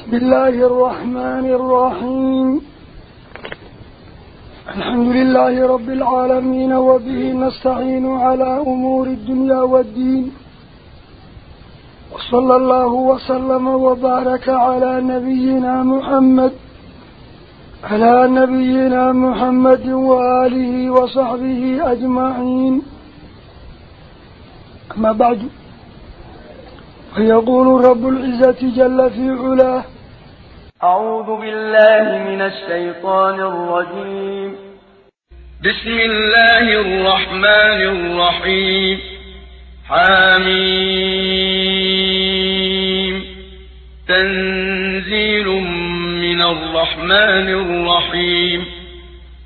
بسم الله الرحمن الرحيم. الحمد لله رب العالمين وبه نستعين على أمور الدنيا والدين. وصلى الله وسلم وبارك على نبينا محمد على نبينا محمد وآله وصحبه أجمعين. أما بعد فيقول رب العزة جل في علاه. أعوذ بالله من الشيطان الرجيم. بسم الله الرحمن الرحيم. حاميم تنزيل من الرحمن الرحيم.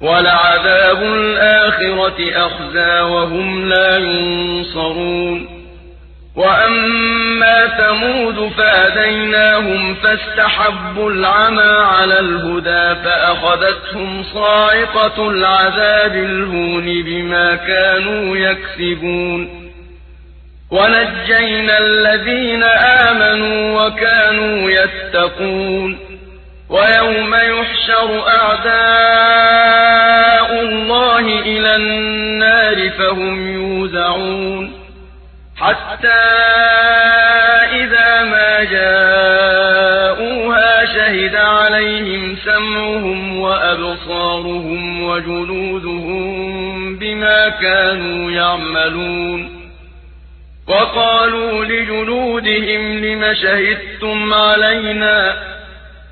ولعذاب الآخرة أخزى وهم لا ينصرون. وأما ثمود فأديناهم فاستحبوا العمى على الهدى فأخذتهم صاعقة العذاب الهون بما كانوا يكسبون. ونجينا الذين آمنوا وكانوا يتقون. ويوم يحشر أعداء الله إلى النار فهم يوزعون. حتى إذا ما جاءوها شهد عليهم سمعهم وأبصارهم وجلودهم بما كانوا يعملون. وقالوا لجلودهم لم شهدتم علينا؟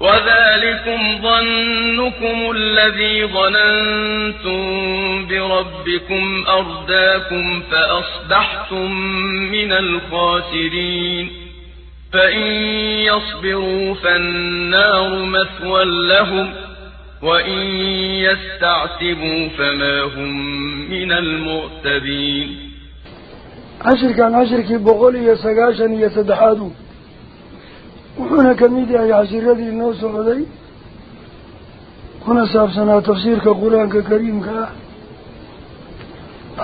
وذلكم ظنكم الذي ظننتم بربكم أرداكم فأصبحتم من الخاسرين. فإن يصبروا فالنار مثوى لهم وإن يستعتبوا فما هم من المعتبين. عشر كان عشر كي بغولي يسقاشا يسدحادو. Saabsanaa tafsiirka qur-aanka kariimka ah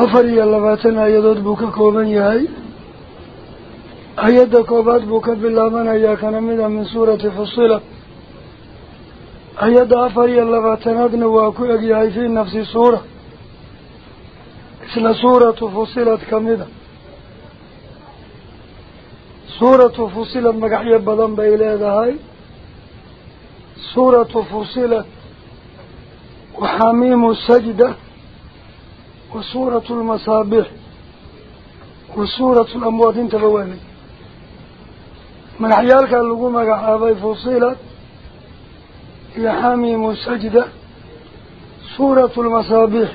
afar iyo labaatan aayadood buu ka kooban yahay ayadda koobaad buu ka bilaabanayaa kana mid a min suurati fusilat ayadda afar iyo labaatanaadna waa ku egyahay fii nafsi suura isla suuratu fusilat kamid a suuratu fusilad magacyo badan bay leedahay suuratu fusilad suuratu lmasaabix wa suuratu lamwaad intaba waanay magacyaalkaa lagu magacaabay fusilad iyo xamiimu sajda suuratu lmasaabix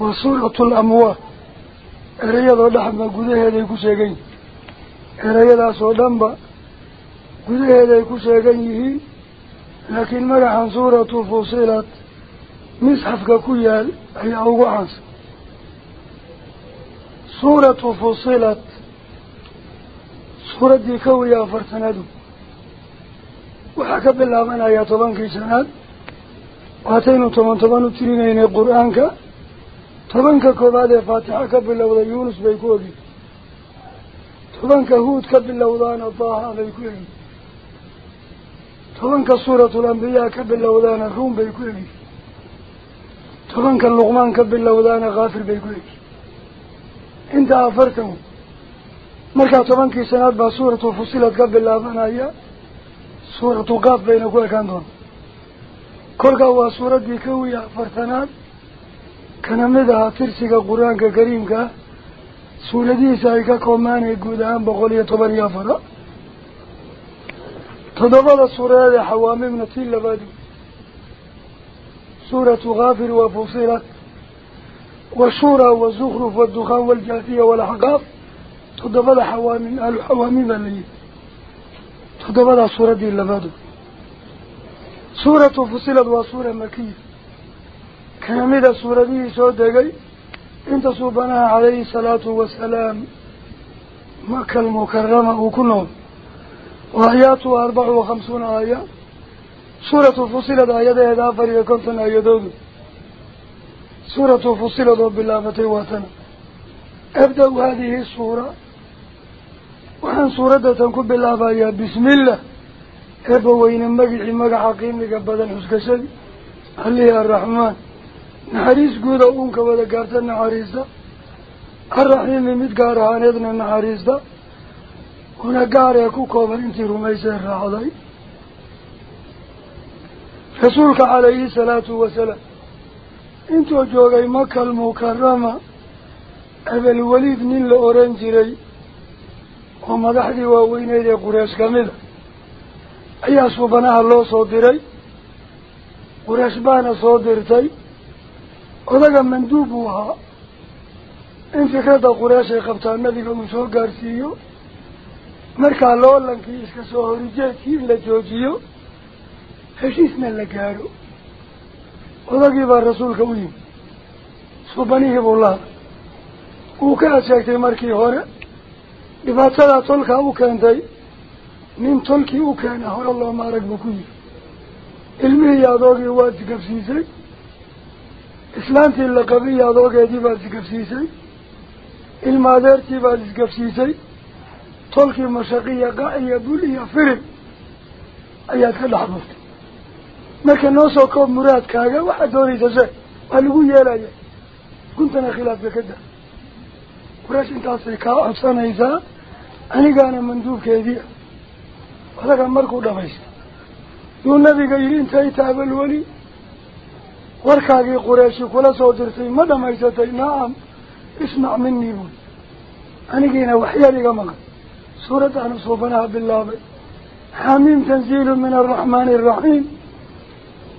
wa suuratu lamwaad ereyadoo dhexma gudaheeday ku sheegan yihin yihiin laakiin magaxan suuratu fusilat misxafka ku yaal ayaa ugu caansan suuratu fusilat suuraddii kow iyo afartanadu waxaa ka bilaabanayaa tobankii sanaad waataynu toban toban u tirinaynay qur-aanka tobanka koowaad ee faatixa ka bilowda yuunus bay ku ogyihin طبنك هود كباللوذان الضاها بيكولي طبنك سورة الأنبياء كباللوذان الروم بيكولي طبنك اللغمان كباللوذان غافر بيكولي إنت عفرتهم مركع طبنك سنات با سورة الفصيلة كباللوذان ايا سورة قاف بين كل كانتون كلها هو سورة ديكوية فرتنان كان مدها ترسيق القرآن كريم كا. Guud ahaan boqol iyo toban iyo afara toddobada suuradeed ee xawaamimna tii labaad suuratu kaafir wa fusilat washuura wazukruf waddukhaan waljaafiya walaxqaaf toddobada xawaamim alu xawaamim baa layihi toddobadaa suuraddii labaadu suuratu fusilad waa suura makiya kana mida suuradihii soo degay انت صوبنا عليه الصلاة والسلام مكة المكرمة وكنون وآياته أربع وخمسون آية. سورة فصيلة آيات يدافر يكنتنا يدود. سورة فصيلة بالله متواتنا. ابدأ هذه السورة. وحن سورة تنكب بالله يا بسم الله. إبوين مجح مجح عقيم لك بدن حسكسد علي الرحمن. Naxariis guuda uunka wada gaarta naxariista الرحيم مد قار هانيدنا النحريس دا. هنا قار يكو كوبر انتي رميسي الرعضي رسولك عليه الصلاة والسلام. انتو جوغي مكة المكرمة. أبا الوليد نيل أورنجري ومدحدي ووينيدي قريش كاملة أي أصوبناها الله صدري. قريش بانا صدرتي. Nabiga uu soo gaarsiiyo markaa loolankii iska soo horijeedkii in la joojiyo heshiisna la gaadho odagii baa rasuulka u yimi subanihii buu lahaa wuu ka adsheegtay markii hore dhibaatadaa tolkaa u keentay nin tolkii u keena hore looma arag buu ku yiri ilmihii adoogii waad isgabsiisay qabiyo adoogeedii baad isgabsiisay ilma adeertii baad isgabsiisay tolkii mashaqiya qac iyo bul iyo firib ayaad ka dhex burtay marka noo soo koob muraadkaaga waxaad doonaysa sheeg waa lagu yeelaya kuntana khilaafka ka da quraash intaasay kaa codsanaysaa anigaana manduubkeedii ah odaga markuu dhamaysta yuu nabiga yidhi intay taabal weli وركاقي قريشي كل مدى ما دام نعم اسمع مني بول أنا جينا وحياني كمان سورة عن صوفناها بالله حميم تنزيل من الرحمن الرحيم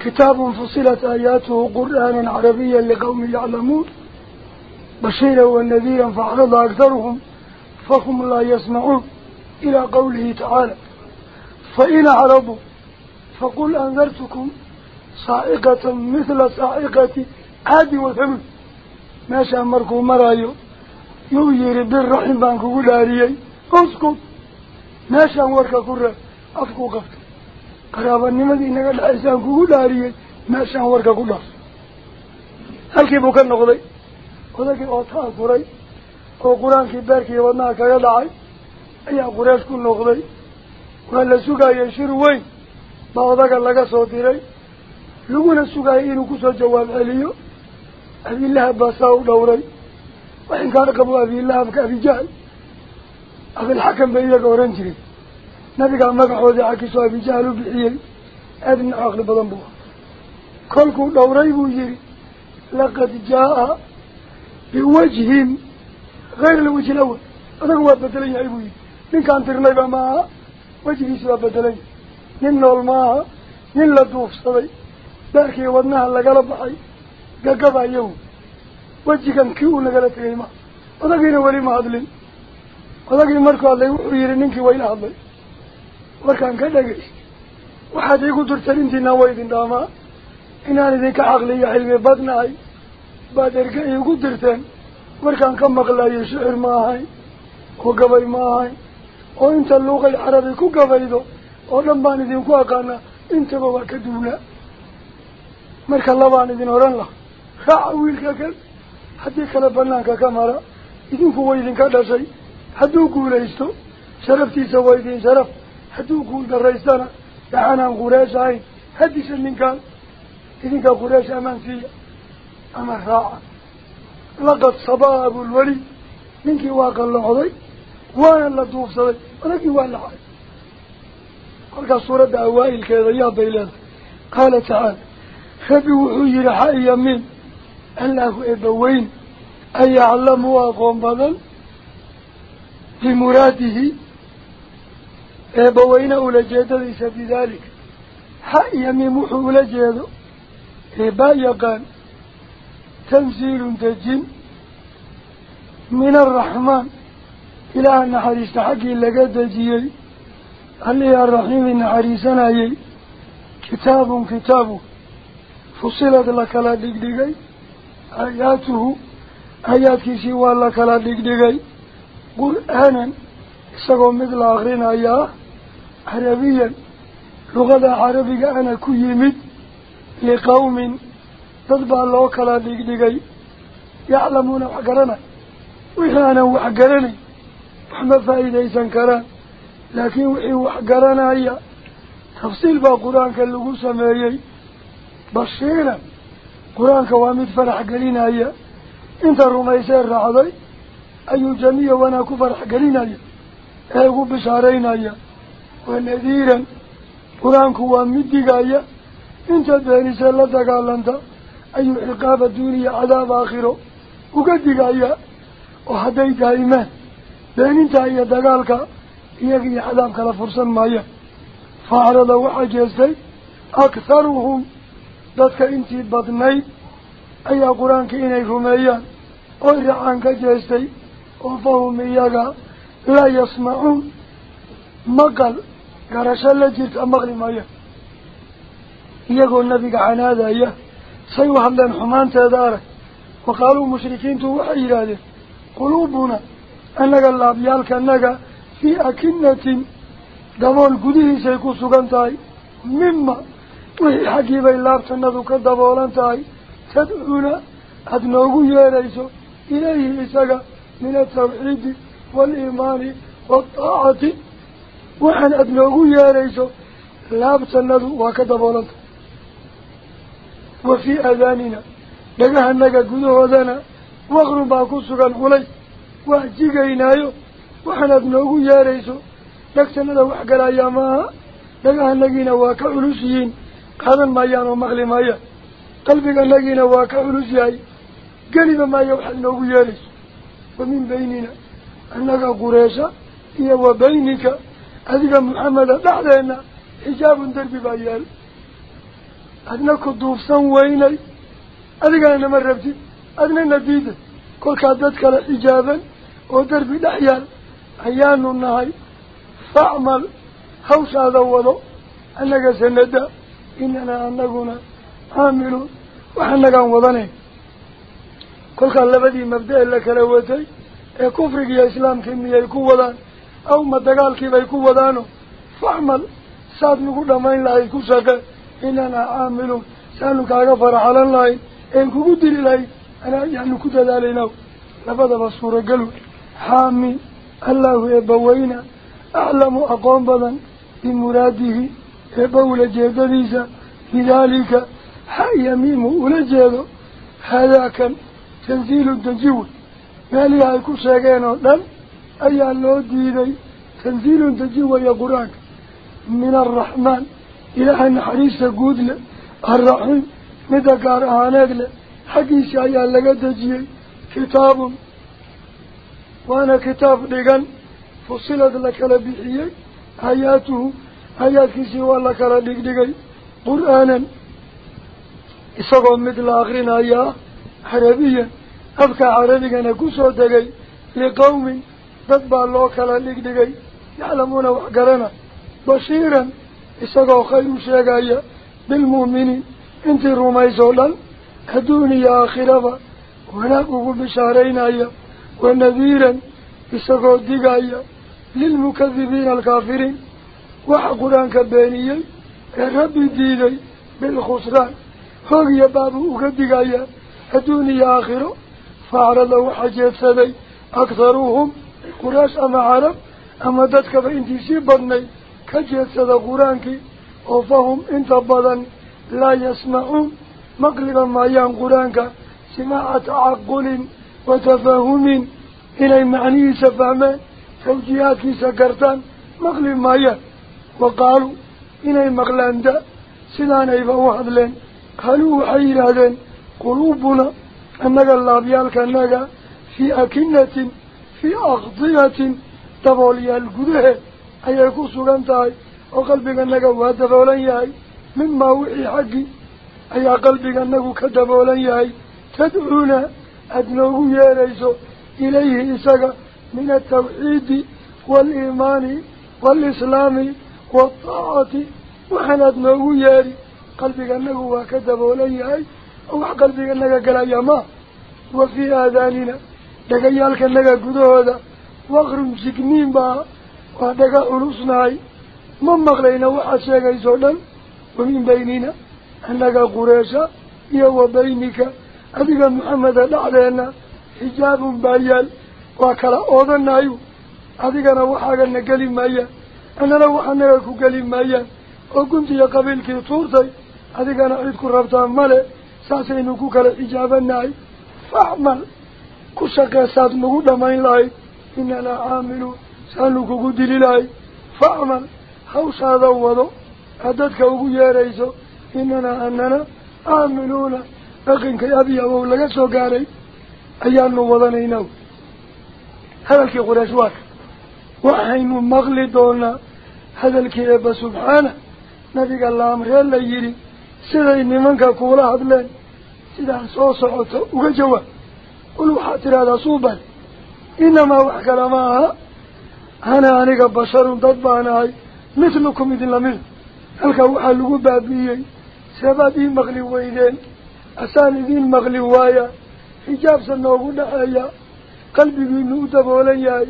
كتاب فصلت آياته قرآن عربيا لقوم يعلمون بشيرا والنذيرا فعرض أكثرهم فهم لا يسمعون إلى قوله تعالى فإن عرضوا فقل أنذرتكم صاعقة مثل صاعقة عاد وثمن ماشا مركو مرايو. يويري بالرحم بانكو قلاريي. اسكت ماشا وركا كرة. أفكو قفت. قرابا نمدي إنك الحسان كو قلاريي ماشا وركا كلار هل كيبو كان أوتها كوري oo qur-aankii beerkii wadnaha kaga dhacay ayaa quraysh ku noqday waa la sugayay shir weyn baa odaga laga soo diray inuu kusoo jawaab celiyo abilahab baa saa u dhowray waxin kaa qabo abilahabka abijahl abilxakam bay iyaga oran jiray nabigaa magaxoodii xakiisoo abijahl u bixiyey aada nin caqli badan buu kolkuu dhowray buu yihi laqad jaa biwajhin غير الوجه الأول هذا هو بدلين يا أبوي من كان ترنيبا معها وجهي سوى بدلين من نول معها من لدوف صدي داركي ودناها لقلب حي قاقبا يوم وجه كان كيو لقلت غيما هذا غير ولي ما هدلين هذا غير مركو الله igu durtan intiina waa idin dhaamaa inaan idinka caqliyo xilmi badnahay baad erga iigu dirteen markaan ka maqlayo shicir ma ahayn oo gabay ma ahayn oo inta luuqay carabi ku gabaydo oo dhan baan idinku aqaanaa intaba waa ka duunaa مركا لبان ادين اوران لا. خاويل كاكل حديك أنا بنان كاكامارا ادين كو ويدين شيء حدو كوليستو شرفتي سو ويدين شرف. حدو كون درايسانا تعانا قريش هاي حديش من كان ادين كا قريش آمان في اما راع لقد صباب الولي منك واقع لعضي وان لا دوف صدي ولك وان لعضي قلت سورة أوائل كذا يا بيلاد قال تعالى فبوحي رحايا من أنه إبوين اي يعلموا أقوم بدل في مراده إبوين اولى جيدا ليس بذلك حي يمين اولى أولا جيدا إبا يقان تنزيل تجين من الرحمن إلى أن حريص حقي لقد جي قال يا الرحيم إن حريصنا كتاب كتابه فصلت لك لا دقدقي آياته آيات سوى لك لا دقدقي قرآنا سقوا مثل آخرين آياه عربيا لغة عربية أنا كيمد لقوم wax garanay wixii aanan wax garanay wax ma faa'iidaysan karaan laakiin wixii wax garanaya tafsiil baa qur-aanka lagu sameeyey bashiiran qur-aanka waa mid farax gelinaya inta rumaysee raacday ayuu jamiya wanaa ku farax gelinaya ee ugu bishaaraynaya wanadiiran qur-aanku waa mid digaya intaad beenisee la dagaalanta ayuu ciqaab adduuniya cadaab aakhiro uga digaya oo hadday daa'imaan beeninta iyo dagaalka iyaga iyo cadaab kala fursan maayaan faacrada waxaa jeestay akharuhum badnayd ayaa qur-aanka inay rumeeyaan oy racaan ka jeestay oo fahum iyaga laa yasmacuun maqal garasho la jirta maqli maya iyagoo nabiga canaadaya say u hadleen xumaanteeda arag wa qaaluu mushrikiintu waxay yidhaahdeen quluubuna annaga laabyaalkanaga fii akinatin dabool gudihiisay ku sugan tahay mima tadcuuna aada noogu yeerayso ilayhi isaga min altawxiidi waaliimaani waataacati waxaan aada noogu yeerayso laabtanadu waa ka daboolanta wa fii aadaanina dhagahanaga gudahoodana waqrun baa ku sugan culays waa jigaynaayo waxaan aada noogu yeerayso dhagtanada wax galayaa maaha dhagahanagiina waa ka culus yihiin ka culus yahay geliba maayo waxaad noogu yeerayso wa min baynina annaga qureesha iyo wa baynika adiga maxameda dhexdeenna xijaabun derbi baa yaal adna ku duufsan weynay adigana nama rabtid adna na diida kolkaa dad kale xijaaban oo derbi dhex yaal ayaanu nahay facmal hawshaada wado annaga sanada inanaa anaguna caamiluun wax annagaan wadanayn kolkaa labadii mabda-e la kala watay ee kufrigiiyo islaamkii miyay ku wadaan aw ma dagaalkiibay ku wadaano facmal saad nagu dhamayn lahayd ku shaqe inanaa caamiluun saanu kaaga faraxalan lahayn een kugu dili lahayd anaa yaanu ku dadaalaynaw labadaba suuragalu xaami allahu eebbaweyna aclamu aqoon badan bimuraadihi lidaalika ha yamiimu ula jeedo haadaakan tanziilu dajiwe meelihii ay ku sheegeen oo dhan ayaa loo diiday tanziilun dajiwaya qur-aanka min alraxmaan ilaaha naxariista guud leh alraxiim midda gaar ahaaneed leh xaggiisa ayaa laga dejiyey kitaabun waana kitaab dhigan fusilad la kala bixiyey aayaatuhu aayaadkiisii waa la kala dhigdhigay qur-aanan isagoo mid la akrinayaa carabiyan afka carabigana kusoo degay liqawmin dad baa loo kala dhigdhigay yaclamuuna wax garana bashiiran isagoo khayr u sheegaya bilmu'miniin intii rumaysoo dhan adduun iyo aakhiraba wanaag ugu bishaaraynaya wanadiiran isagoo digaya lilmukadibiina alkaafiriin وحقران كبانيا ربي ديني بالخسران هو يا بابو وقدق ايا الدنيا آخرة. فعل له حجيت سني. أكثرهم قرآش أما عرب أما ذاتك بانتسيب بني كجيت سدى قرآنك وفهم إنت بضا لا يسمعون. مقلبا ما يان قرآنك سماع تعقل وتفاهم. إلى معني سفامان توجيهاتي سكرتان. مقلب ما يان. Qaaluu inay maqlaan da sidaanayba u hadleen qaaluu waxay yidhaahdeen quluubuna annaga laabyaalkanaga fii akinatin fii akdiyatin daboolyaal gudaheed ayay ku sugan tahay oo qalbiganaga waa daboolan yahay mimaa wixii xaggii ayaa qalbiganagu ka daboolan yahay tadcuuna aada noogu yeerayso ilayhi isaga min altawxiidi waaliimaani waalislaami والطاعة وحنا ادنه ياري. قلبك أنه واكدب وليه اي أو قلبك أنك قلع يما وفي آذاننا. دقيالك أنك قدوه دا واخرم سكنين با وادقى ارسنا اي من مغلين وحسيك اي سولا ومن بيننا أنك قريشا. يو بينك ابيك محمد لعلينا حجاب بايال وكلا اوضا نايو ابيك أنا وحاق أنك قلي مايال geli maayaan annana waxanaga ku geli maayaan oo guntiya qabiilkii tuurtay adigana cid ku rabtaa male saasaynu ku kala xijaabanahay facmal كشكا ساد نقول ما إلهي إننا عاملون سألوك قدل إلهي فأعمل حوش هذا وضو عددك أقول يا ريسو إننا أننا عاملون لكن كي أبي أبو لك سوكاري أيان وضنينو هذا الكي قرشواك وحين مغلدونا هذا الكي أبا سبحانه. نبي الله أمر يلا يري. سيدي نمانك كولا هدلين سيدا صوصعوت وقجوا قلوا حاتر هذا صوبا. إنما وحك لماها أنا أنيق بشر ضدباناي مثلكم إذن لمن هلك وحلقوا بابيي. سبادين مغلي ويدين أسان مغلي وايا. حجاب سنوغو نحايا قلبي بنو دبولياي.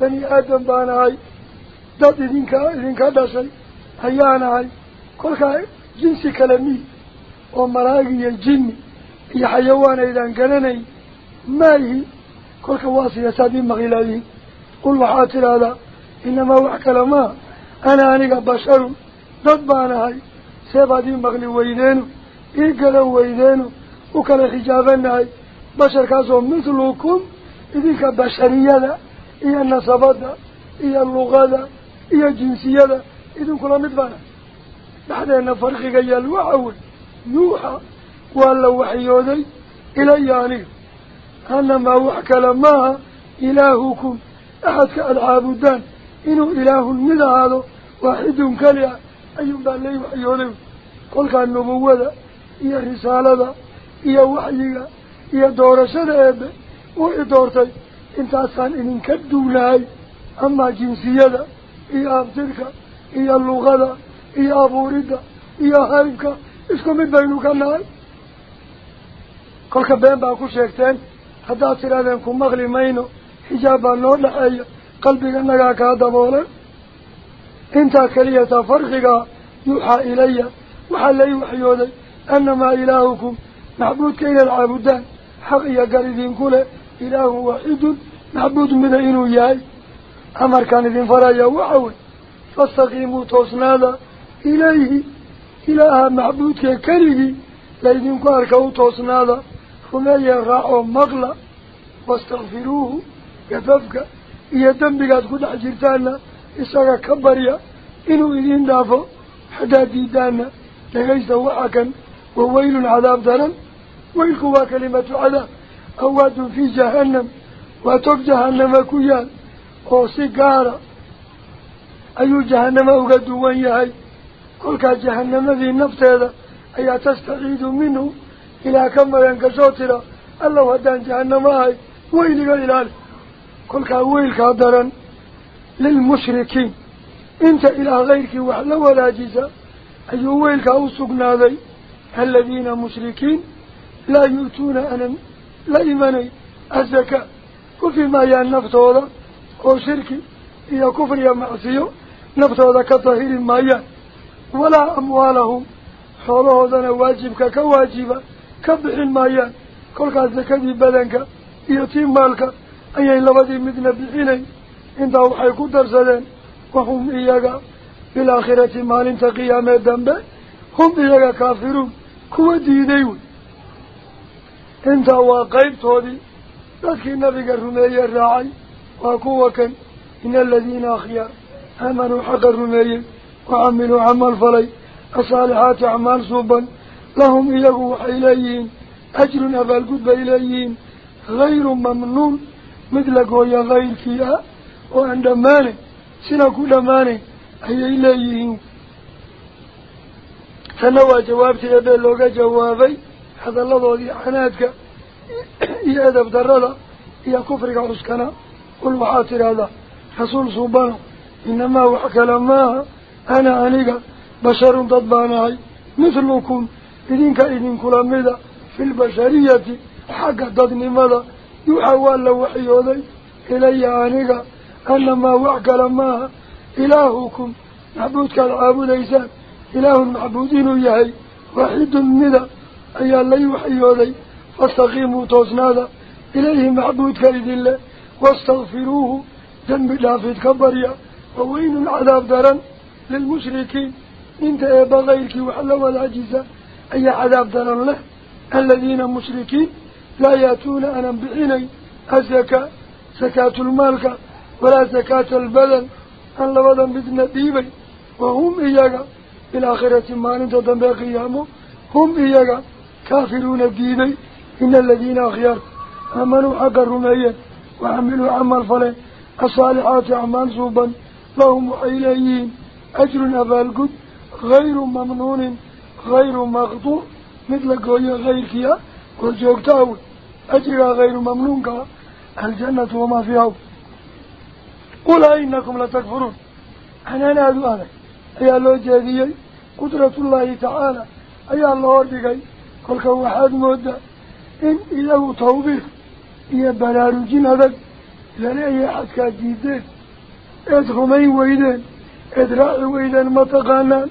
بني آدم باناي. ضد إذن كادسي هياناي كل جنسي كلامي ومراقي الجن يا حيوان إذا كانني ما هي كل كواسي سادين مغيلاي قل وحاتل هذا إنما وحك لما. أنا أنيق بشر. ضدبانا هاي سيبادين مغلي ويدينو إيقلوا ويدينو وكلا حجابنا هاي بشر كاسو مثلكم إذيك بشرية إيا النصبات إيا اللغة إيا الجنسية إذن كلا مدبانا بعدين فرقك يا الوحوي يوحى ولا وحيودي إلي يعني أنما وحك لما إلهكم أحد كالعابدان إنه إله من هذا واحد كليا أيهم بالله وحيودي قل كان نبوة هي رسالة هي وحيها هي دورة إبه وإدورتي انت أصلا إن كدولاي أما جنسية اللغة iyo abuuridda iyo haybka isku mid baynu ka nahay kolka been baa ku sheegteen haddaad tidhahdeen ku maqli mayno xijaab baa noo dhexeeya qalbiganagaa kaa daboolan intaa keliyata farqigaa yuuxaa ilaya waxaa lai waxyooday annamaa ilaahukum macbuudka inaad caabudaan xaq iyo gar idinku leh ilaahun waaxidun macbuud mida inuu yahay amarkaan idin faraya waxa wey fastaqiimuu toosnaada إليه. إله معبودك كريه. لإذن كاركو توصنادا رمي راعو مغلا. واستغفروه. كففك إيا دنبقات كل حجرتانا. إساقا كبريا. إنو إذن دافو. حدا ديدانا. لغيس وحكا وويل عذاب دارا ويلكوا كلمة عذاب. أواد في جهنم. واتوك أو وسيقار أيو جهنم أو أغدو ويهي كلك جهنم ذي النفط هذا أي تستعيد منه إلى كم كما ينكسوتر الله ودان جهنم هاي ويلك إلال كلك ويلك أدرا للمشركين انت إلى غيرك وحلا ولا جيزة أي ويلك أوسقنا ذي الذين مشركين لا يؤتون أنا لا إيماني الزكاة وفيما يعني ينفط هذا oo shirki iyo kufriya macsiyo naftooda ka tahiri maayaan. ولا أموالهم حوله ذنا واجبك كواجبا كبحين مايان كل كذا بدنك يتيم مالك أي لبدي مثل بحيني عند وحي قدر سلين وهم إياك بالآخرة مال انت قيام الدنب هم إياك كافرون كوا دينيون انت واقيب تودي لكن نبي الرمي الراعي وكوا إن الذين أخيار آمنوا حق الرمي وعملوا عمل فلي. الصالحات أعمال صوبا. لهم إيقوا إليين أجر أبا القدب إليين غير ممنون. مثل قوية غير كيا. وعند ماني سنة كل ماني أي إليين فنوى جوابتي أبي اللوغة جوابي. هذا الله ذي حناتك يا أدب درلا. يا كفرك عسكنا. قل وحاتر هذا رسول صوبانه إنما وحكى لما أنا أنيقا بشر ضدباناي مثلكم إذنك إذن كل مدى في البشرية حق ضدني مدى يحوال له وحيوذي إلي أنيقا أنما وعك لما إلهكم. معبودك العابد إيسان إله معبودين يهي. واحد مدى أي الله وحيوذي فاستقيموا توسنادا. إليه معبودك إذن الله واستغفروه. ذنب دافد كبريا ووين العذاب درن للمشركين. انت ابا غيرك وحلا والعجزة أي عذاب دلن له؟ الذين مشركين لا يأتون أنا بعيني. الزكاة زكاة المالك ولا زكاة البدن. أن لبدا بدنا ديبي. وهم إياك. بالآخرة ما دنبا قيامه هم إياك. كافرون ديبي إن الذين أخيار آمنوا حق الرمية. وعملوا عمل فلان. الصالحات أعمال صوبا. لهم إليين أجر أبالقد غير ممنون غير مقطوع. مثل قوية غير كيا. وجوكتاوي أجر غير ممنون الجنة وما فيها. قل إنكم لتكفرون أنا نادو أنا. أي الله جاذيي قدرة الله تعالى. أي الله أردقي كل كوحاد مودة إن إله توبيخ. إيا براروجين هذا لأنه أي أحد كاجيدين إدخمين ويدين إدراعي ويدين متقانان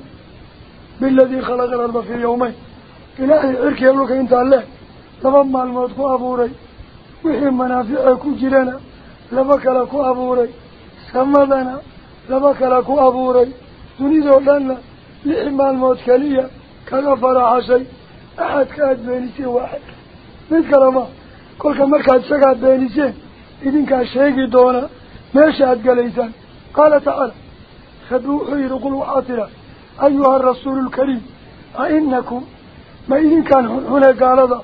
بالذي خلق الأرض في يومين. إلهي عركي يقولك إنت الله. لما الموت كو أبوري. وحي منافع جرنا لبك لكو أبوري. سمدنا لبك لكو أبوري. دنيدو لنا لحما الموت كليا كغفر عشي. أحد كاد بينيسين واحد كل كمركز سقاد بينيسين إذن كان شيقي دونا ماشي أدقليسان قال تعالى خبوحي رقل وحاطرة أيها الرسول الكريم أئنكم ما إذن كان هنا قال هذا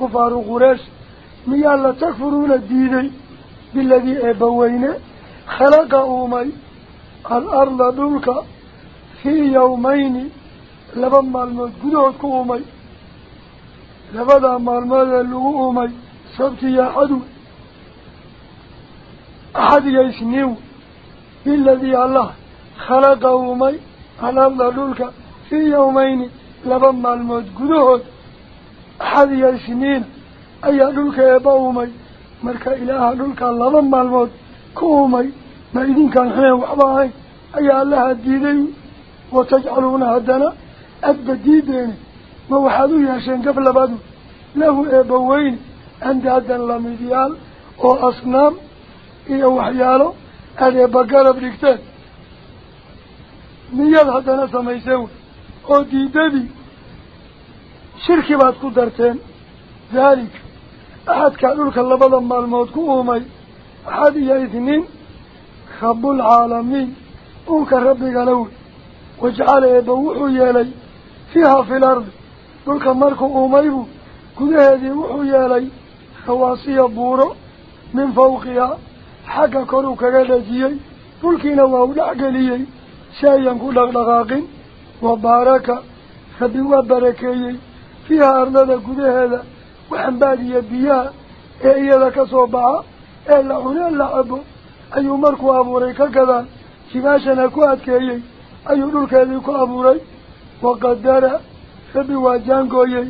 كفار قريش ميال تكفرون الديني بالذي أبوين خلق أومي الأرض دولك في يومين لبما الموت قدوت كومي لبدا ما اللي أومي سبت يا حدو أحد يسنيو بالذي الله خلق أومي الأرض دولك في يومين لبما الموت قدوت أحد يسنين أي دولك يباومي مركا إله دولك لبا مالمود كومي ما إذن كان حين وحباهي. أي الله الديدي وتجعلون هدنا أدب الديدين ما وحدو ياشين قبل بادو له عند هدن لمديال وأصنام إيه وحياله أدي بقرب ركتان نيال هدنا سميسون وديدي شركي بعد قدرتين ذلك. أحد كانوا لك اللبضا مع الموت كوهمي أحد يأثنين خب العالمين أوك ربك لون واجعل يبوحو يالي. فيها خواسي بورو من فوقها حقا كانوا كغلجيي دولكين الله لعقليي شايا كل لغاقين وبارك خبوا بركيي فيها أرضنا كده هذا وحنبادي بيها إيه لك صوبها إلا هنا لعبه أي مركو أبوري كذا شماشنا كوات كيي أي نلك ذيك أبوري وقدر فبواجان كوي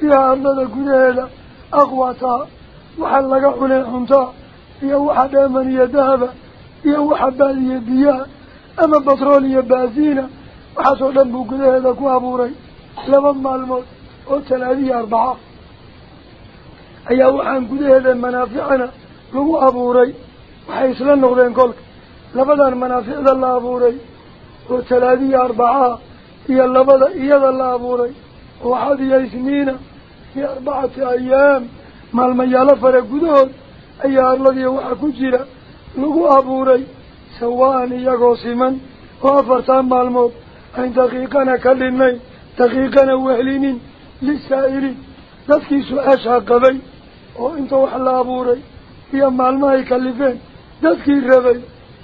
فيها أرضنا كده هذا أقواتها وحلق حنا حنتا هي واحد أمنية ذهب هي واحد بادية بيها أما بطرولية بازينة وحسو دنبو كده هذا كو أبوري لما الموت وثلاثية أربعة. أي وحن كده هذا منافعنا لو أبوري وحيسلا نغذين كلك لبدا المنافع ذا الله أبوري وثلاثية أربعة هي اللبدا إيا ذا الله أبوري وحد يسنين في أربعة أيام ما الميالة فرقودون أي الذي وحكو جيرا لو أبوري سواء يقوسما وأفرتان بالموت أين دقيقنا كلمين دقيقنا وهلين للسائرين wax la abuuray iyo maalmahay kalifeen dadkii rabay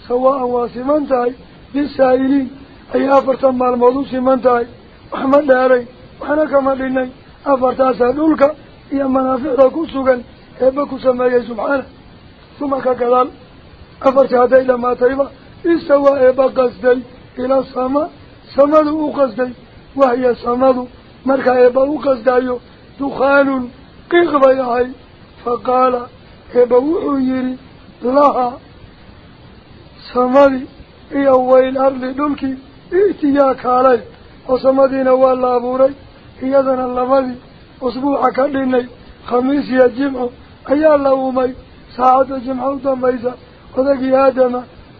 sawaa-an waa siman tahay bisaa'iliin ayay afartan maalmood u siman tahay wax ma dheerayn waxna kama dhinay أفرتاسا دولك يا منافع ركوسوغا إبكو سمايا سبحانه. ثم كقلال أفرت هذا إلى ما طيبة استوى إبكو قصدي إلى السماء سمدو قصدي وهي سمدو مركا إبكو قصدي دخان قغبيعي فقال إبكو حيري لها صمد يا ويل الأرض دولك إيتياك علي وسمدين والله أبو ريك إيادنا اللمدي أسبوع كديني خميس يا جمع أيا اللومي ساعة جمع ودميزة وذكي آدم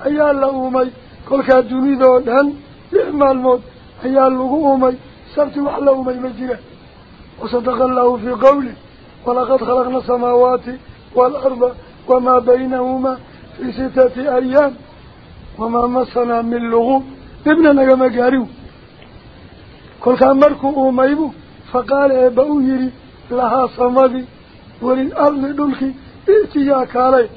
أيا اللومي كل كادوني ذو دهن لحمى الموت أيا اللومي سبت وحلومي مجرى وصدق الله في قوله ولقد خلقنا السماوات والأرض وما بينهما في ستة أيام وما مسنا من لغوب ابن نقم قاريو كل كان مركو أميبو فقال إباو يري لها صمدي وللأرض دلك ائتيا كالي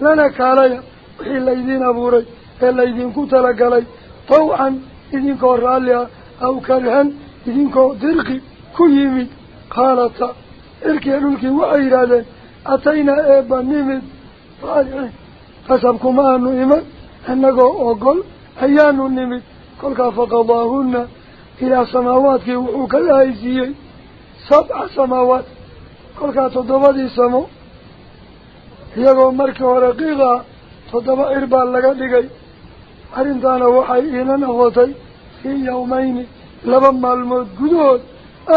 لنا كالي وحي الليدين أبوري الليدين كتلق لي طوعا إذن كوراليا أو كرها إذن كو درقي كيمي قالت إركي دلك وعيرادا أتينا إبا نمد طالعين فسبكم أنه إيمان أنه أقول أيان النمد كل إلى سماوات وحوك الآيسيين سبع سماوات كل تضبطي سمو hore qiiqa toddoba ir baa laga dhigay arrintaana waxay iila noqotay fii yawmayni laba maalmood gudahood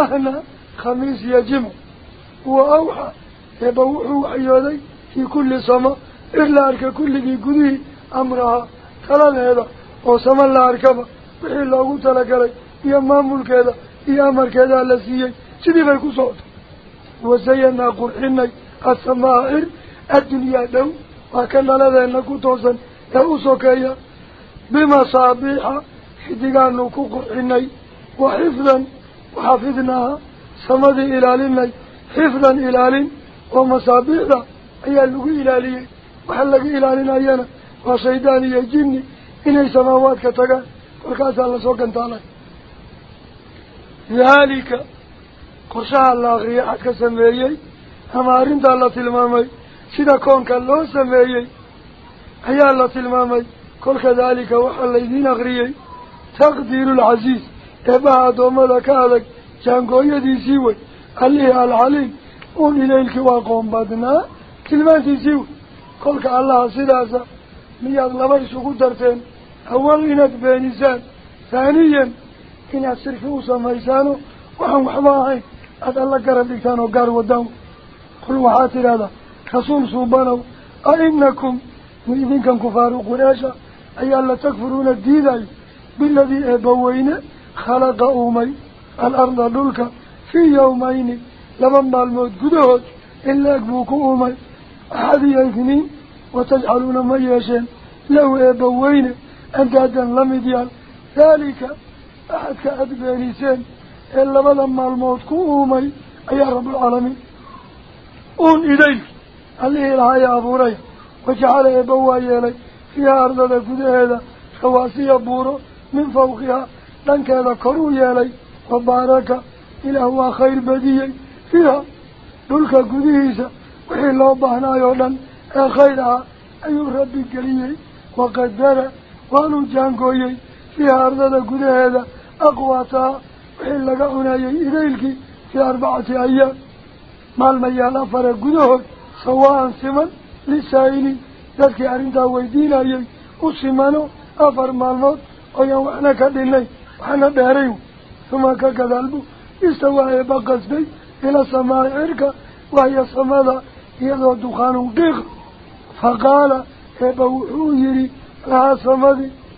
ahna khamiis iyo jimc wa awxa eeba wuxuu waxyooday fii kulli samo ir la arka kulligii gudihii amraha taladeeda oo sama la arkaba wixii loogu talagalay iyo amarkeedaa la siiyey. Sidii bay ku socotay wasayanaa qurxinay asamaa ir الدنيا دو وكان لذا كتوسا يأوسو كيا بمصابيح حدقان نكوكو إني وحفظا وحفظناها سمد إلالي حفظا إلالي ومصابيح أي اللغي إلالي وحلق إلالي أيانا وشيداني يجيني إني سماوات كتغان والكاسا الله سوكا تعالى ذلك قرشها الله غريحة كسميي أما أرنت الله تلمامي loo sameeyey ayaa la tilmaamay kolka daalika waxaa laydiin akriyey taqdiiru alcasiis eebbaha addoommada ka adag jaangooyadiisii wey allihii alcaliim uun ilaylkii waa qoon badnaa tilmaantiisii wey kolka allaha sidaasa miyaad laba isugu darteen awal inaad beenisaan haaniyan u samaysaano waxaan waxba ahayn aada alla garab dhigtaan oo gaar wadaan qul waxaad tidhahdaa رسول صوبانو أئنكم. كان كفار قريشا أي ألا تكفرون الديداي بالذي أبوين. خلق أومي الأرض دلك في يومين. لمن الموت. قدهد إلا أكبوك أومي أحد يثنين وتجعلون ما يشين لو أبوين. أندادا لمديان. ذلك أحد كأدب أنيسان إلا بلما الموت كومي أي رب العالمين. أون إليك اللي إلها يا أبو ري وجعل يبوى يلي في أرض لكود هذا شواسي أبورو من فوقها لنك هذا كرو يلي وبارك إلى هو خير بديي فيها. دلك كديسة وحي الله بحنا يولن خيرها أي ربي قليي وقدر وانو جانكو يلي fiiha ardada gudaheeda aqwaataha wixii laga cunayey idaylkii fii arbacati ayaam maalmayaal afare gudahood سواء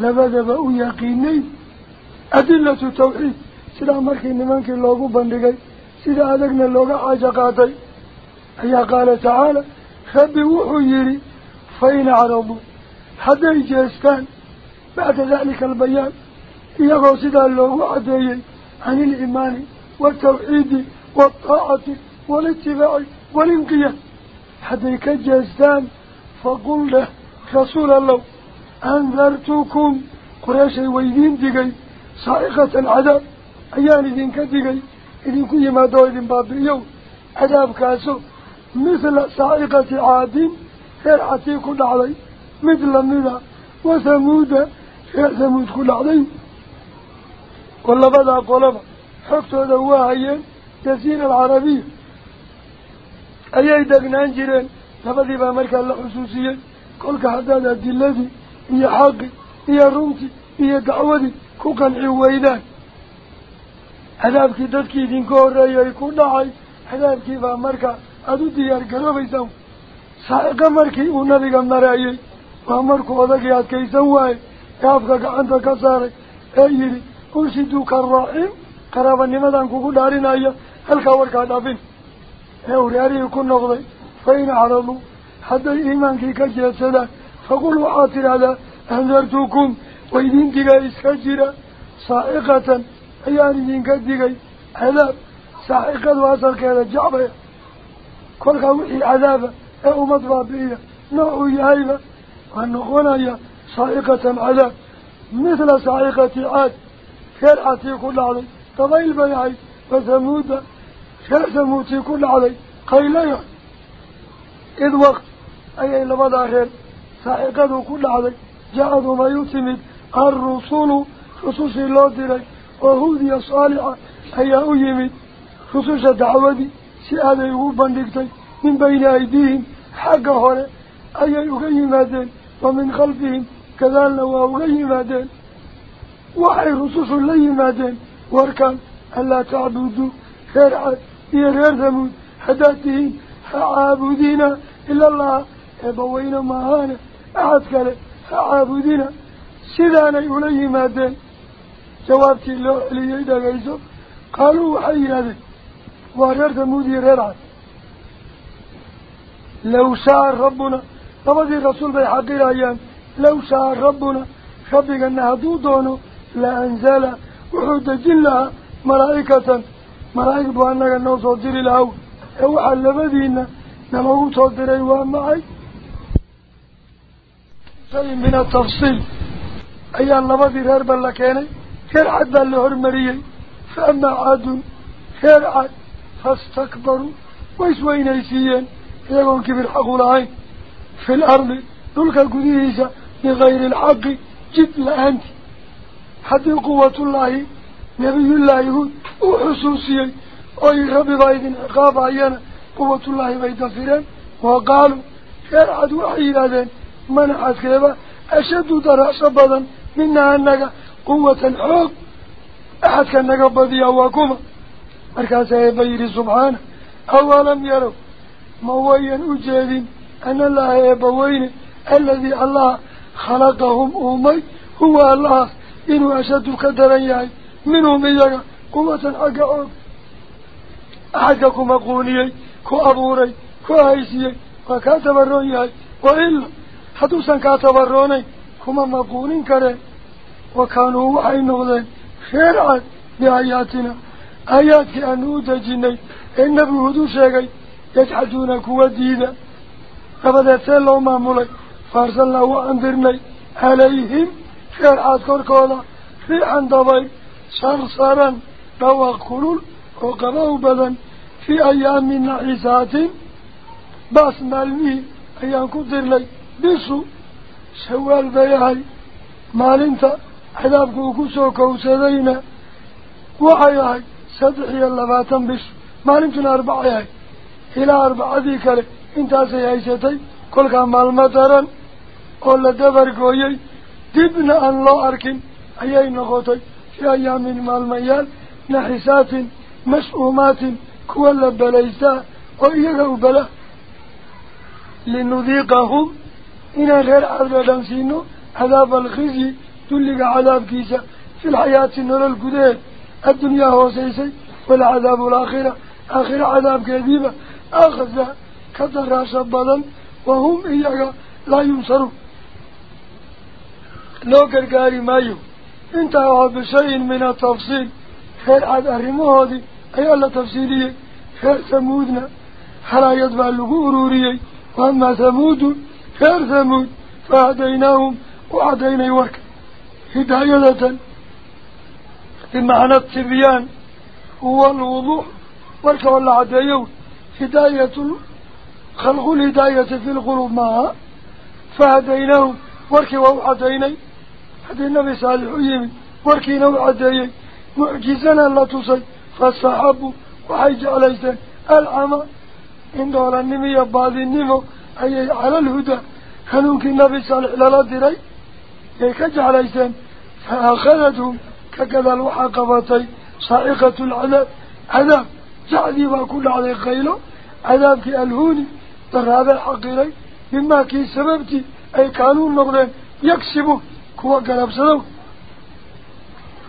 بمصابيع حدقان قرحني وحفظا إلالي ذلك ما ملك تقدير العزيز إلهي أدوم ذكاتك جانكو يدي سوي اللي العلي أنكيسة هي أحواشة جملة هي وتفصيلا لبدأ يقيني أدلة التوحيد سيدا مركي نمانك اللوغو بندقي سيدا أدقنا اللوغو حاجة قاتي هي قال تعالى خبي وحيري فإن عرضوا حتى يجيستان بعد ذلك البيان يقول سيدا الله عدي عن الإيمان والتوحيد والطاعة والاتباع والانقياد حتى يكجيستان فقل له رسول الله أنذرتكم قريشي ويدين دقي صائقة العذاب أيان إذن كدقي إذن كي ما دو إذن بابيو عذاب كاسو مثل صائقة عاد غير عتيق علي مثل مذا وثمود هي حقي هي رمتي هي دعوتي كوكان عويدان عذابكي دادكي دين كوريا يكون داعي عذابكي بأمريكا أدو ديار قلوبيسان سائق مركي ونبي مرايي وأمركو وذكي أدكيسان واي كافكا عندك كساري أيري أرشدوك الرحيم قرابا نمدان كوكو كجلسنا فقلوا عاطر هذا أنذرتكم وإذن دقا إسكجرا صائقة أيان إذن كدقا عذاب صائقة وأصل كذا جعبة. كل عذابا أو مضبابية نوع يهيبا ونقول صائقة عذاب. مثل صائقة عاد. خير عتي كل علي. طبيل بيعي وثمود. ثموتي كل علي جاءوا ما يتمد الرسول خصوص الله ديري وهودي صالحة أي أيمد خصوص دعوتي سيادة يغوبان ديكتي من بين أيديهم حق هوري. أي يغيمادين ومن خلفهم كذلك وغيمادين وحي رسوس ليمادين واركان ألا تعبدوا. خير عاد هي غير ثمود. حداتهم عابدين إلا الله. يبوين ماهانا أحد كله عابدين سيدانا إليه مادين جوابتي الله ليدا غيسو قالوا وحي هذا وغير ثمود غير عاد لو شاء ربنا. طبعا الرسول بيحقر أيام لو شاء ربنا. ربك أنها دونه لأنزل وحود جلها ملائكة. ملائكة بأنك أنه صدر له أوحى لبدينا. نمو صدر ومعي. شيء من التفصيل. أيان لبدي رهربا لكيني خير عد لهرمريي فأما عاد خير عاد. فاستكبروا. ويسوين يسيين؟ يقول كبير حق العين في الأرض. دولك قديسة بغير الحق. جد لأنت حتى قوة الله. نبي الله يهود. وحسوسي أي ربي بايدين عقاب عيانا. قوة الله بيدفرين وقالوا خير عد وحيدا من عسكربا أشد دراسة بدا منا أنك قوة حق أحد كأنك بدي أواكما مركز يبيري سبحانه أولم يروا موين أجادين أن الله يبوين الذي الله خلقهم أمي. هو الله. إنه أشد كدرا ياي منهم إياك قوة حقا أحدكم أقولي كو أبوري كو هيسي وكاتبرون ياي وإلا. حدوثا كاتبروني كما مقولين كره وكانوا وحي نغذين خير عاد بآياتنا. آياتك أنه تجيني. النبي هدو شاقي يجحدون كوا ديدا فبدأت الله معمولي فارسلنا وأنذرني عليهم خير عاد كوركولا ريحا ضبي صرصرا. رواق كلول وقبو بدن. في أيام أيام بسو سوال بيهاي مالنتا عذابك وكسو كوسدينا وحيهاي سدحي اللباتن بسو مالنتنا أربعيهاي إلى أربعة ذيكالي maalmo daran oo la dabar gooyey dibna aan loo arkin ayay noqotay fii ayaamin maalmayaal naxisaatin mas-uumaatin kuwa la belaystaa oo iyaga u bela linudiiqahum إن غير عبد دانسينو عذاب الخزي تلقى عذاب كيسا. في الحياة نرى القدير الدنيا هو سيسي والعذاب الآخرة. آخر عذاب كذيبة. أخذها كدر راسب وهم إياها لا ينصروا نوكر قاري مايو انتهوا بشيء من التفصيل. خير عد أهرمو هذه أي الله تفصيلي خير ثمودنا حلا يدبع لغو وأما ثمودنا غير ثمود فهديناهم وعدينا يوك هداية. في معنى التبيان هو الوضوح ولك ولا عدايو هداية خلق الهداية في القلوب معها فهديناهم ورك وعدينا هدي النبي صالح يمن ولك نوع عدايي معجزنا لا تصي فالصحاب وحيج عليك العمى. إن دولا النمي يبادي النمو أي على الهدى. هنوك النبي صالح للا ديري يكج على إسان فأخذتهم كذا الوحاقبتي صائقة العذاب. عذاب. جعلي وكل علي خيله عذاب في ألهوني در هذا الحق إلي مما كي سببتي. أي كانوا النظرين يكسبوا. كوا قلب صدو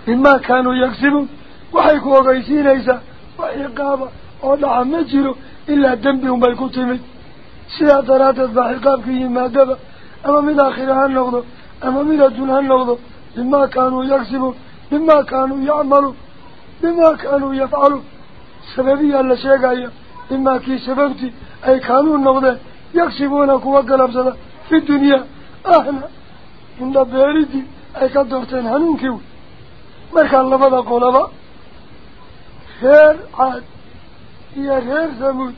مما كانوا يكسبوا. وحي كوا قيسين إيسا. وحي قابا. ودعا مجلوا إلا دنبهم بالكتمين ciqaabkii yimaadaba ama mid aakhira ha noqdo ama mid adduun ha noqdo bimaa kaanuu yagsibuun bimaa kaanuu yacmaluun bimaa kaanuu yafcaluun sababiyaa la sheegaya bimaa kii sababtii ay kaanuu noqdeen yagsibuuna kuwa galabsada fi dunyaa ahna indha beeridii ay ka doorteen hanuunkii wey markaa labada qolaba reer caad iyo reer thamuud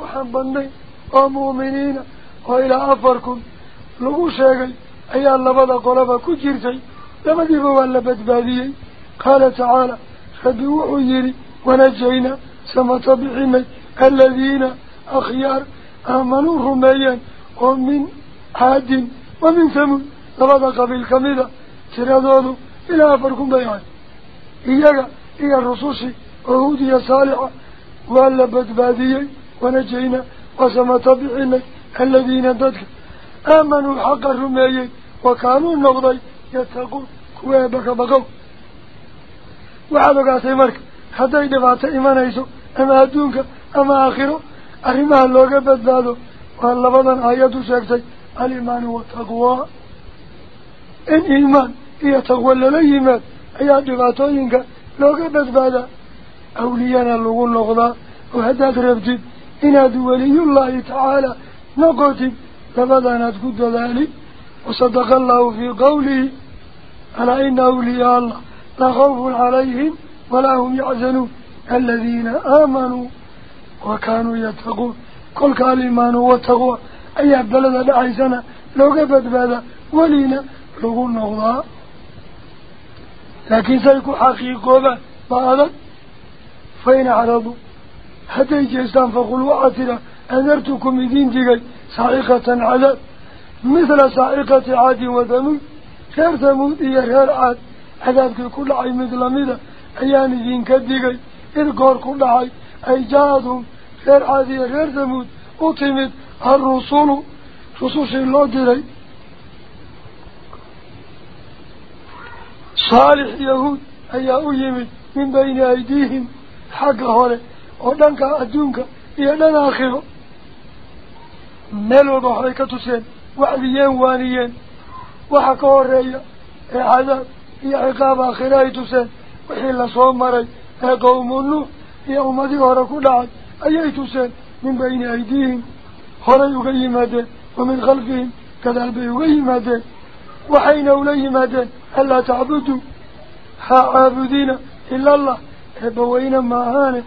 waxaan badnay ومؤمنين وإلى أفركم. لغو شاقي أي الله بدا قلبا كجير شاي لما ديبوا اللبت باديين قال تعالى خبيوحوا يري ونجينا سمطبعيني الذين أخيار آمنوا رميا ومن حاد ومن ثمن لبدا قبل كميدا ترادوا إلى أفركم بيعين إياك إيا الرسوسي وهودي صالحة. وعلى بدبادية ونجينا قسم طبيعنا الذين ددك آمنوا الحق الرميين وكانوا النقضي يتقون. كوابك بقو وعادك عسي مارك حتى إذا بعت إيمان إيسو أما أدونك أما آخره. أرمها اللوغة بذاله وهلا بضان آياته شاكتي الإيمان والتقوى إن إيمان هي تقوى للي إيمان. أي أدباته إنك لوغة بذاله أوليانا اللوغة النقضة وهذا تربتين إن هذا الله تعالى. نقول تبدأنا تقول ذلك. وصدق الله في قوله ألا إن أولياء الله لخوف عليهم ولا هم يعزنوا الذين آمنوا وكانوا يتقون. كل كالإيمان والتقوى أي بلد لعيسنا لو قبت بذا ولينا لغو النغضاء لكن سيكون حقيقوبة بعضا فإن عرضوا هدي جيستان فقلوا عثرة أذرتكم دين دقي سائقة على مثل سائقة عاد وذنوب خير ثمود إيا خير عاد. عذابك كل عيم ذلميلا أيان دين كدجي إرقار كل عاي أي جاهدهم خير عاد إيا خير ثمود. أطمد الرسول رسوش الله دري صالح يهود أي أيمد من بين أيديهم حق هوله ودنك أدونك إيانا الآخرة ميلو ضحيكة سين وعذيين وانيين وحكو الرئي إعذاب إي عقاب آخرة سين وحيلا صومري يا قوم النو إي أمدي وركو لعد أيهتو سين من بين أيديهم هري يغيما دين ومن خلفهم كذلك يغيما دين وحين أوليما دين ألا تعبدوا ها عابدين إلا الله إبوين ماهانه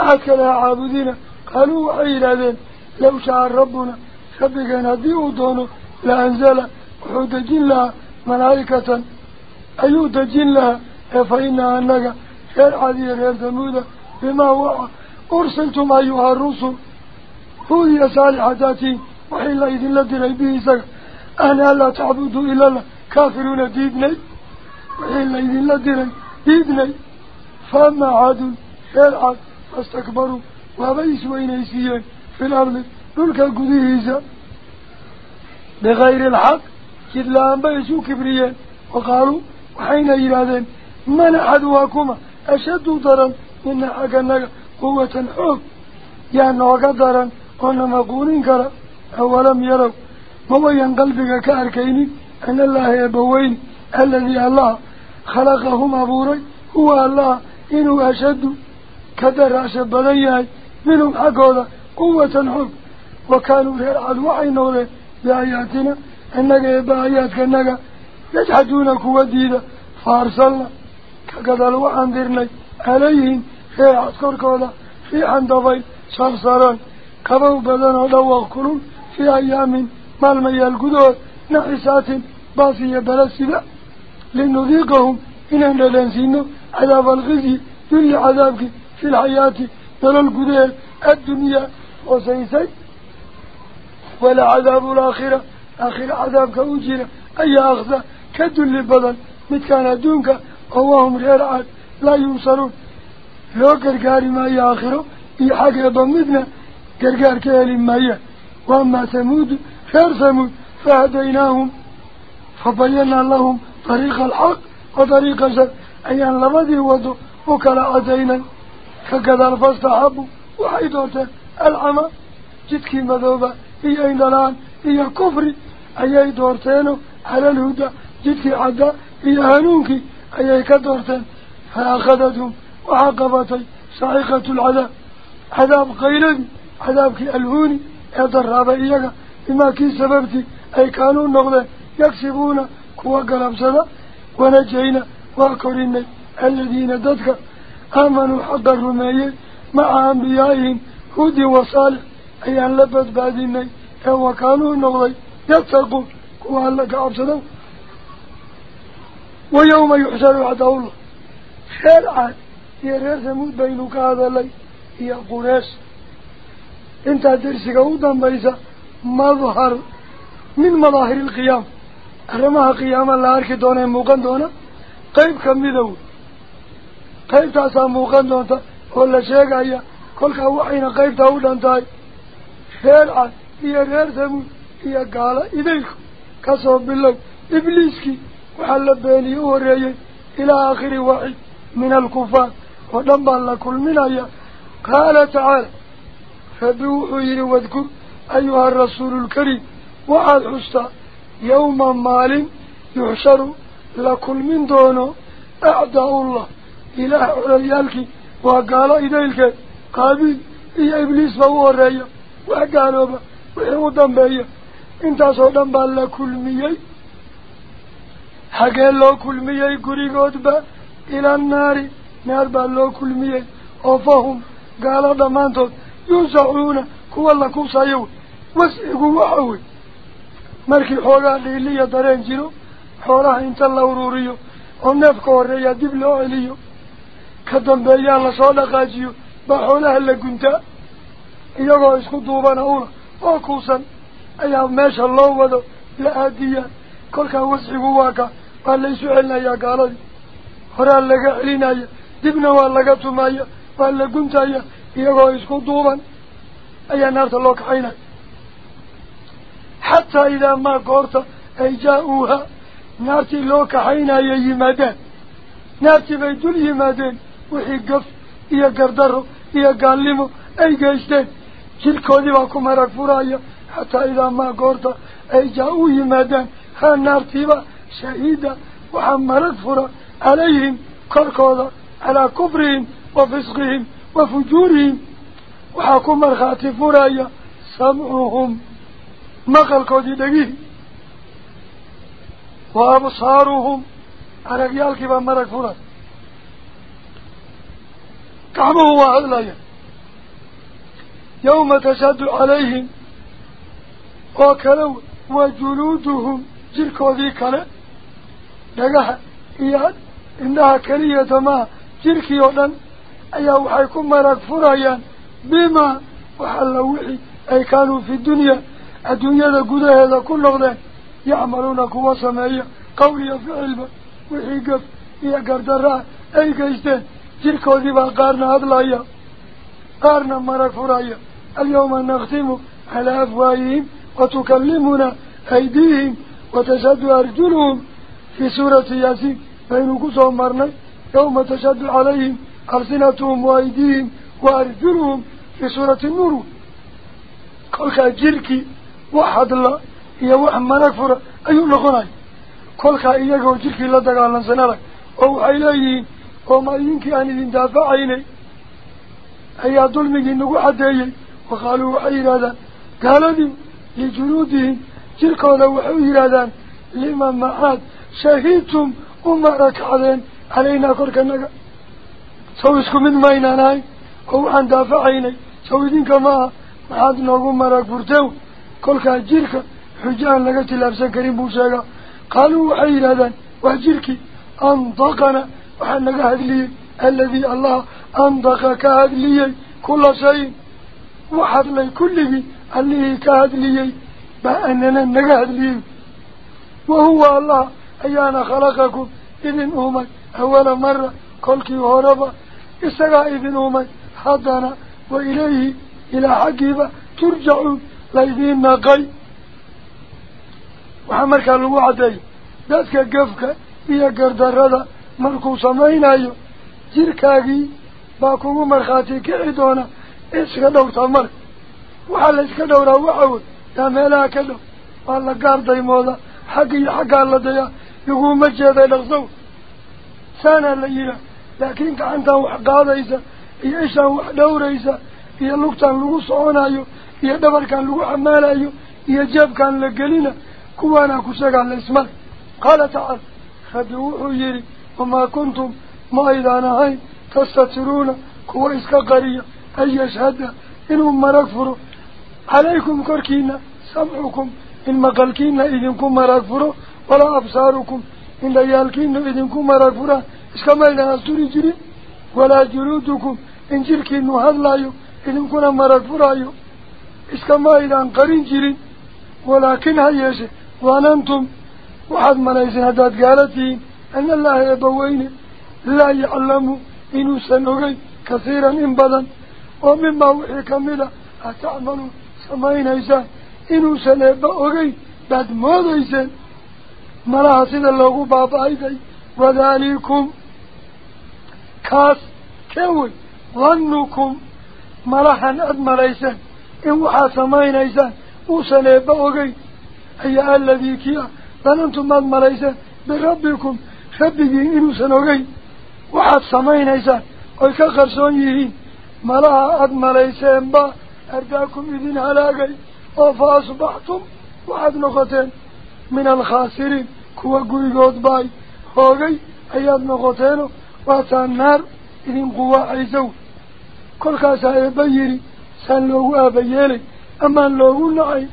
axad kale ha caabudiina qaaluu waxay yidhaahdeen low shaca rabbuna rabbigeen haddii uu doono la anzala wuxuu dejin lahaa malaa'ikatan ayuu dejin lahaa ee fa inaa annaga reer cad iyo reer tamuuda bimaa waxa ursiltum ayuha rusul huud iyo saalixataatiin waxii la idinla diray bihi isaga ahna anlaa tacbuduu ilalla kaafiruuna أستكبروا وابيس وينيسيين في الأرض. تلك القديسة بغير الحق كلا أنبيسوا كبريا وقالوا وحين إرادين من أحدواكما أشد ضرا من حقا قوة حب. يعني وقدرا قلنا قولين كرا أولم يروا. موين قلبك كأركين أن الله يبوين. الذي الله خلقهم أبوري هو الله إنه أشد كدر عشر بلياي منهم حقوذة قوة حب. وكانوا غير عدوعي نوله لآياتنا إنك إبا آياتك إنك يجحدون قوة ديدة فارسلنا كدر وحن ذرني عليهم في عسكر قوضة في عندفين شرصران كبو بدن ودو وقلون في أيام مالمي القدور نحسات باسية بلسلة لنذيقهم إنهم لنسينوا عذاب الغزي كل عذابك. في الحياة ترى القدير الدنيا. وسيسي ولا عذاب الآخرة آخر عذاب كوجينا أي أخذة كدل البدن مت كان دونك وهم غير عاد. لا ينصرون لو قرقار ما هي آخرة إي حق ربمدنا قرقار كالي ما هي. وأما ثمود خير ثمود. فهديناهم. فبينا لهم طريق الحق وطريق الشر. أي أيان لبدي ودو وكلا أدينا. فقد الفصل فاستحبوا وحيدوته العمى جدك المذوبة هي أين الآن؟ هي كفر اي دورتينه على الهدى. جدك عدا. هي هنونك اي كدورتين. فأخذتهم وعقبتي صائقة العذاب عذاب قيلني. عذابك ألهوني. يضرب إياك. إما كي سببتي. أي كانوا النغلة يكسبون. كوى قلب سنة ونجينا. وأكرنا الذين دتك آمنوا حق الرميين مع أنبيائهم هودي وصالح أيان لبث بعديني كوا كانوا نغلي يتقوا كوا لك عبسنا ويوم يحسر عدا الله. خير عاد. يرغز موت بينك هذا لي يا قريش. إنت درسك أودان بيسا. مظهر. من مظاهر القيام. رمها قيام الله أركي دونة. موقن قيب كمي دونه قيبتا ساموقان دونتا كل شيك ايا كل كواحينا قيبتا اودان تاي خير عاد غير ثمون هي قالا ايديكو كسو بالله ابليسكي وحل بيني ورأيي إلى اخر واحد من الكفار ودنبع لكل من ايا قال تعالى فبوحي واذكر ايها الرسول الكريم وعاد حستا يوما مال يحشر لكل من دونه أعداء الله qaabiil iyo ibliis ba u horeeya wax gaalooba wixii u dambeeya intaasoo dhan baa la kulmiyey xagee loo kulmiyey gurigoodba ila annaari naar baa loo kulmiyey oo fahum gaalo dhammaantood yunsacuuna kuwa la kusayo wey wascigu waxa wey markii xoogaa dhiiliya dareen jiro xoolaha inta la uruuriyo oo neefka horeeya dib loo celiyo ka dambeeyaa lasoo dhaqaajiyo baa xoolaha la guntaa iyagoo isku duubana ula oo kuusan ayaa meesha loo wado la aadiyaa kolkaa wascigu waa ka waa la isu celinayaa gaaladii horaa laga celinaya dibna waa laga tumaya waa la guntaya iyagoo isku duuban ayaa naarta loo kaxaynaya xataa idaa maa goorta ay jaa-uuha naartii loo kaxaynaya yimaadaan naartii bay dul yimaadeen gardaro iyo gaalnimo ay geysteen jidhkoodii baa ku marag furaya xataa idaa maa goorta ay jaa-uu yimaadaan haa naartiiba shahiida waxaa marag fura calayhim korkooda calaa kufrihim wa fisqihim wa fujuurihim waxaa ku markhaati furaya samcuhum maqalkoodii dhegihii wa absaaruhum aragyaalkiibaa marag furay قاموا وأغلايا يوم تشد عليهم وكلوا وجلودهم. جركوا ذيك له لقاها إياد إنها كرية ما جركي يؤلن أيها وحيكم مرقفرايا بما وحلوحي أي كانوا في الدنيا. الدنيا ذا هذا ذا كل غلان يعملون كواسمائيا قولي في علبة وحيقف إياه قردرها أي قيشتين تركوا جلكودي بقارنا الأيام قارنا مرفوريا اليوم نختم على أفواهيهم وتكلمنا أيديهم وتشد أرجلهم۔ في سورة ياسين بين قصهم مرنا يوم تشد عليهم أرسنتهم وأيديهم وأرجلهم في سورة النور كل جلك وحد الله هي وحد مرفور أيون لغناي كل خا إياك وجلك الله دقال لنسنالك أو إليهم idin daafacaynay ayaa dulmigii nagu caddeeyey waqaaluu waxay yidhahdaan gaaladii lijuluudihim jirkooda waxay u yidhaahdaan lima maxaad shahidtum u marakacdeen calaynaa korkanaga saw isku mid maynaan ahayn oo waxaan daafacaynay saw idinka ma aha maxaad noogu marag furteen kolkaa jirka xujo aan laga tilaabsan karin buu sheegaa qaaluu waxay yidhahdaan waa jirkii andaqana وحنك لي الذي الله أنضغ كهدلي كل شيء وحضلي كل بي أنه كهدلي بأننا نك لي وهو الله أيانا خلقكم إذن أمك أول مرة كلك هربا إسراء إذن أمك حضنا وإليه إلى حقيبة ترجعوا لإذن نقاي وحمرك الوعدي ذاتك قفك إيا قردردك markhaati kici doona iska dhowrtaa male waxaa la iska dhowraa waxa wey yaa meelaha ka dhow waa la gaar daymooda xagga iyo xaggaa la dayaa laguma jeeday dhaqsow saanaa la yihaa laakiin gacantan wax qaadaysa iyo ishaan wax dhowraysa iyo lugtaan lagu soconayo iyo dhabarkan lagu xamaalayo iyo jeebkaan la gelina kuwaanaa ku sheegaa la ismale qaala tacaala rabbi wuxuu yidhi وما كنتم ما إذا نهي تستطرون كويسك قرية. أي يشهد إنهم مرقفروا عليكم كركينا سمعكم. إن مقلكين إذنكم مرقفروا ولا أبصاركم. إن ليالكينا إذنكم مرقفروا إسك ميلا أسطوري جري ولا جرودكم. إن جركين هدلايو إذنكم مرقفروا إسك ميلا قرين جري ولكن هيا شيء ظننتم وحد من أيسين هداد قالتين. أن الله يبوين لا يعلم إنه سنغي كثيرا من بدن. ومما وحي كمدا أتعمل سمعين إيسان إنه سنبأغي بعد موضع إيسان ملاحظين اللغو بابا إيسان وذلكم كاس كوي. ظنكم ملاحا أدمر إيسان إنه سمعين إيسان وسنبأغي أي الذي كيا. ظننتم أدمر إيسان بربكم. Ah waxaad samaynaysaan oy ka qarsoon yihiin malaha aada malayseenba ardaakum idin halaagay oo fa asbaxtum waxaad noqoteen min alkhaasiriin kuwa gurigood baay hoogay ayaad noqoteeno waataa naar idin quwaacaysow kolkaasaa eebba yidhi saan loogu aaba yeelay amaan loogu nacay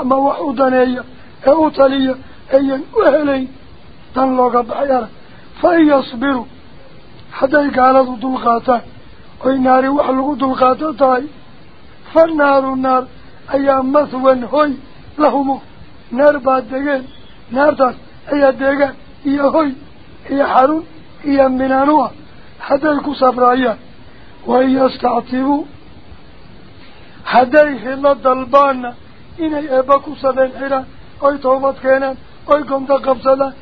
ama wax u daneeya ee u taliya ayan u helayn yasbiruu hadday gaaladu dulqaataan oy naari wax lagu dulqaato tahay fa naaru naar ayaa mathwan hoy lahumo naar baad degeen naartaas ayaa deegaan iyo hoy iyo xarun iyo minaanu ah hadday ku sabraayaan wain yastactibuu hadday hidlo dalbaanna inay eebba ku sabeen xidhaan oy toobad keenaan oy gomdo qabsadaan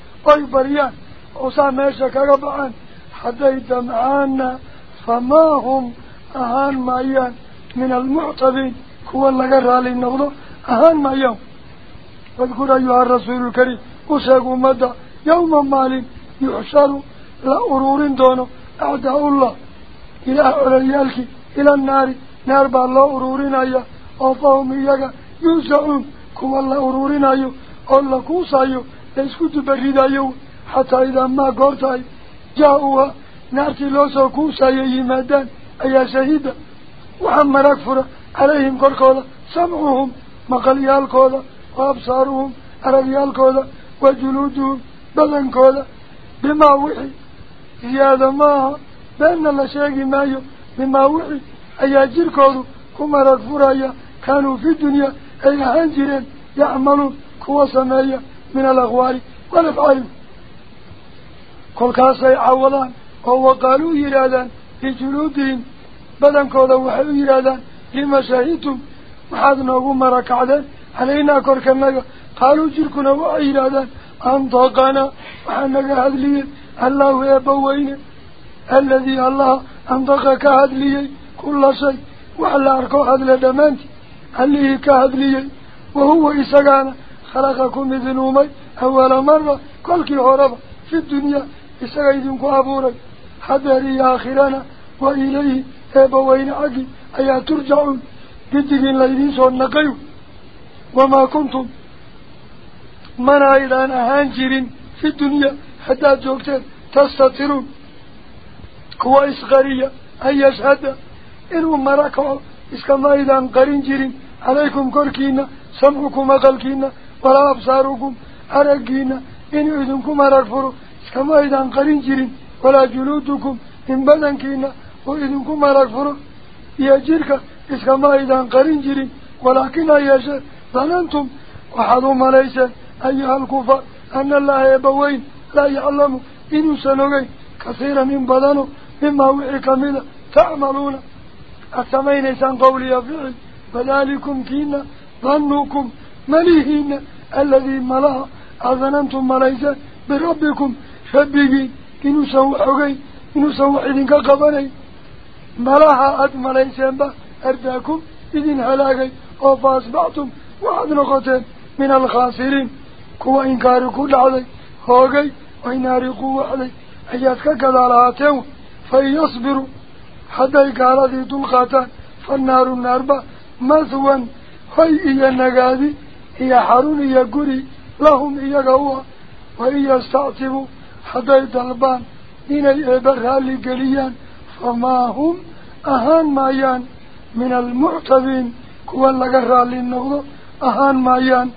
hadday damcaanna famaa hum ahaan maayaan min almuctabiin kuwa laga raali noqdo ahaan maayaan wadkur ayuha rasuulu lkariim u sheeg ummadda yawma maalin yuxsharu la ururin doono acdaa-ullah ilaah cololyaalkii ila naari naar baa loo ururinaya oo fahum iyaga yuusacuun kuwa la ururinayo oo la kuusayo يسكت بريدا يو حتى إذا ما قرطه جاءوا نارتي لوسو كوسا يهيمادان أي سهيدا وحمر أكفر عليهم قرقولا سمعهم مقاليال قولا وأبصارهم عربيال قولا وجلودهم بلن قولا بما وحي يا ماها بأن الله ما يو بما وحي أي جير قولوا كما ركفر كانوا في الدنيا أي هانجرين يعملوا كوصا مايو من الأغوار والأفعال كل كاسي عوضا هو قالوا إرادا في جلودهم بدن كذا وحيوا إرادا لما شاهدتم وحادنا أقوم مراك عدا علينا كركنا قالوا جلكنا وعي إرادا أنطاقنا. وحنك هذلي الله يبوين الذي الله أنطاقك هذلي كل شيء. وعلى أركو هذل دمانت. عليه كهذلي وهو إساقنا خلقكم من أمي أول مرة كل عربة في الدنيا إسرائيدين كأبوري حذري آخرانا وإليه هبا وين أجي. أيا ترجعون؟ بدين ليدين سوى النقيو وما كنتم من أيضان أهانجرين في الدنيا حتى جوكتين تستطرون كوا إسغارية أي يشهد. إنهم مراكوا إسكما إيضان قرينجرين عليكم كوركينا سمعكم أقلكينا. ولا أبصاركم أرقينا إن إذنكم أرقفروا إسكما إذا قرين ولا جلودكم. إن بدنكينا وإذنكم أرقفروا يجيرك إسكما إذا قرين ولكن أيشا ظننتم وحضوا ليس أيها الكفار أن الله يبوين لا يعلم إنه سنوغي كثيرا من بدنه مما وحي كاملا تعملون. أسمين إسان قولي فعل فذلكم كينا ظنوكم مليهين الذي ملها أظننتم مليسا بربكم. شبقين إنو سوى حقين إنو سوى إذنك قبلين ملها أد مليسا أرداكم إذن هلاقي وفاسبعتم وعد نقطين من الخاسرين. كوا إنكار كل علي هوغي وإناري قوة علي أياتك لهاتين فيصبروا حتى قال ذي دلقاتا فالنار النار مثوا. هاي إيا إيا حرون إيا قري لهم إيا قوة وإيا استعتبوا حتى دلبان إن الإبرها لقليان فما هم أهان مايان. من المعتبين كوان لقرها للنغض أهان مايان.